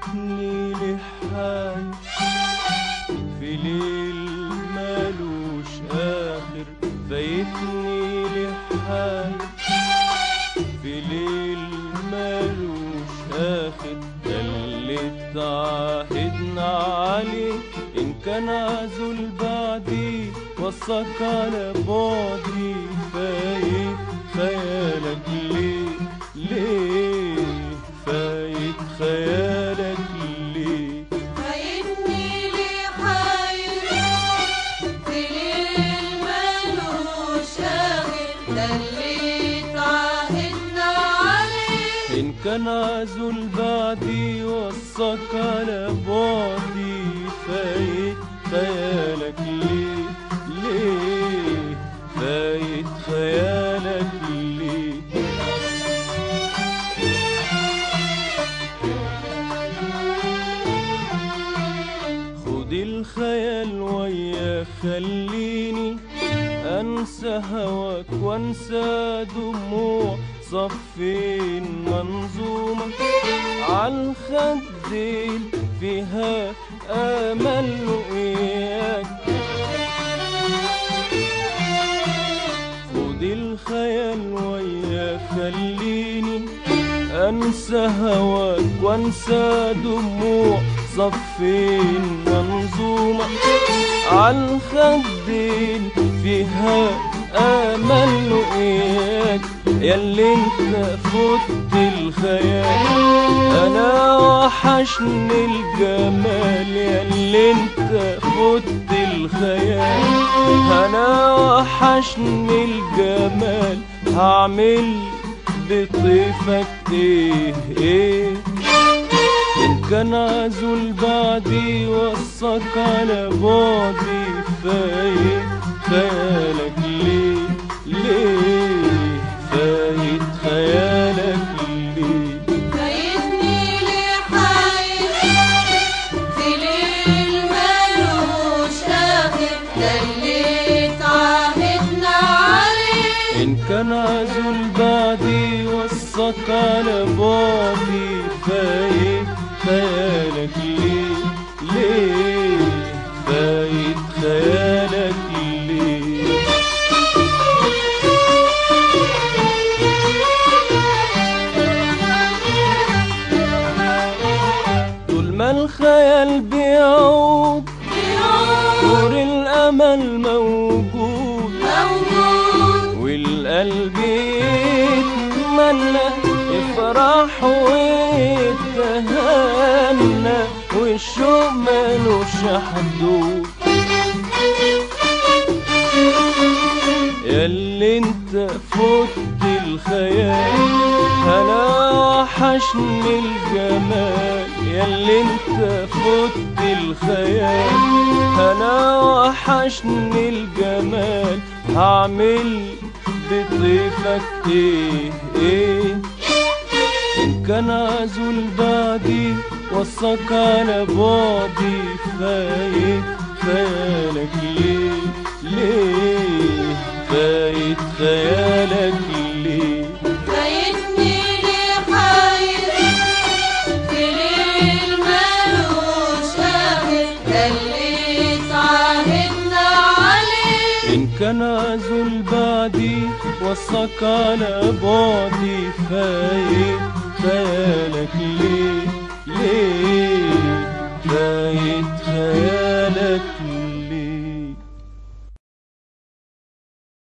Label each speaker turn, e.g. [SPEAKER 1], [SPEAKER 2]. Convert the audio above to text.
[SPEAKER 1] خدتني لحاية في ليل مالوش آخر فايتني لحاية في ليل مالوش آخر ده اللي تعهدنا عليه. إن كان عزول بعدي وصاك على
[SPEAKER 2] بعد. عليه
[SPEAKER 1] إن كان عزول بعدي وصاك على بعدي فايت خيالك ليه ليه؟ فايت خيالك ليه خد الخيال ويا خليني أنسى هواك وأنسى دموع صفين منظومة عالخدين فيها آمل وياك خد الخيال ويا خليني. أنسى هواك وأنسى دموع صفين منظومة. عالخدين فيها آمل وإياك ياللي انت فت الخيال. أنا وحشني الجمال ياللي انت فت الخيال. أنا وحشني الجمال هعمل بطيفك إيه إيه كان عزول بعدي وصاك على بعدي فايت خيالك ليه ليه؟ فايت خيالك ليه
[SPEAKER 2] فايتني ليه في ليل مالوش آخر ده اللي اتعهدنا عليه.
[SPEAKER 1] إن كان عزول بعدي وصاك على بعدي فايت خيالك ليه ليه فايت خيالك ليه طول ما الخيال بيعوق نور الأمل موجود.
[SPEAKER 2] موجود.
[SPEAKER 1] والقلب يتمنى يفرح ويتهنى والشوق ملوش حدود ياللي انت فت الخيال أنا وحشني الجمال. ياللي انت فت الخيال أنا وحشني الجمال. هعمل بطيفك إيه إيه؟ عزول بعدي وصاك على بعدي فايت خيالك ليه ليه؟ فايت خيالك ليه
[SPEAKER 2] فايتني ليه حاير في ليل مالوش آخر ده اللي اتعهدنا عليه
[SPEAKER 1] إن كان عزول بعدي وصاك على بعدي فايت خيالك ليه ليه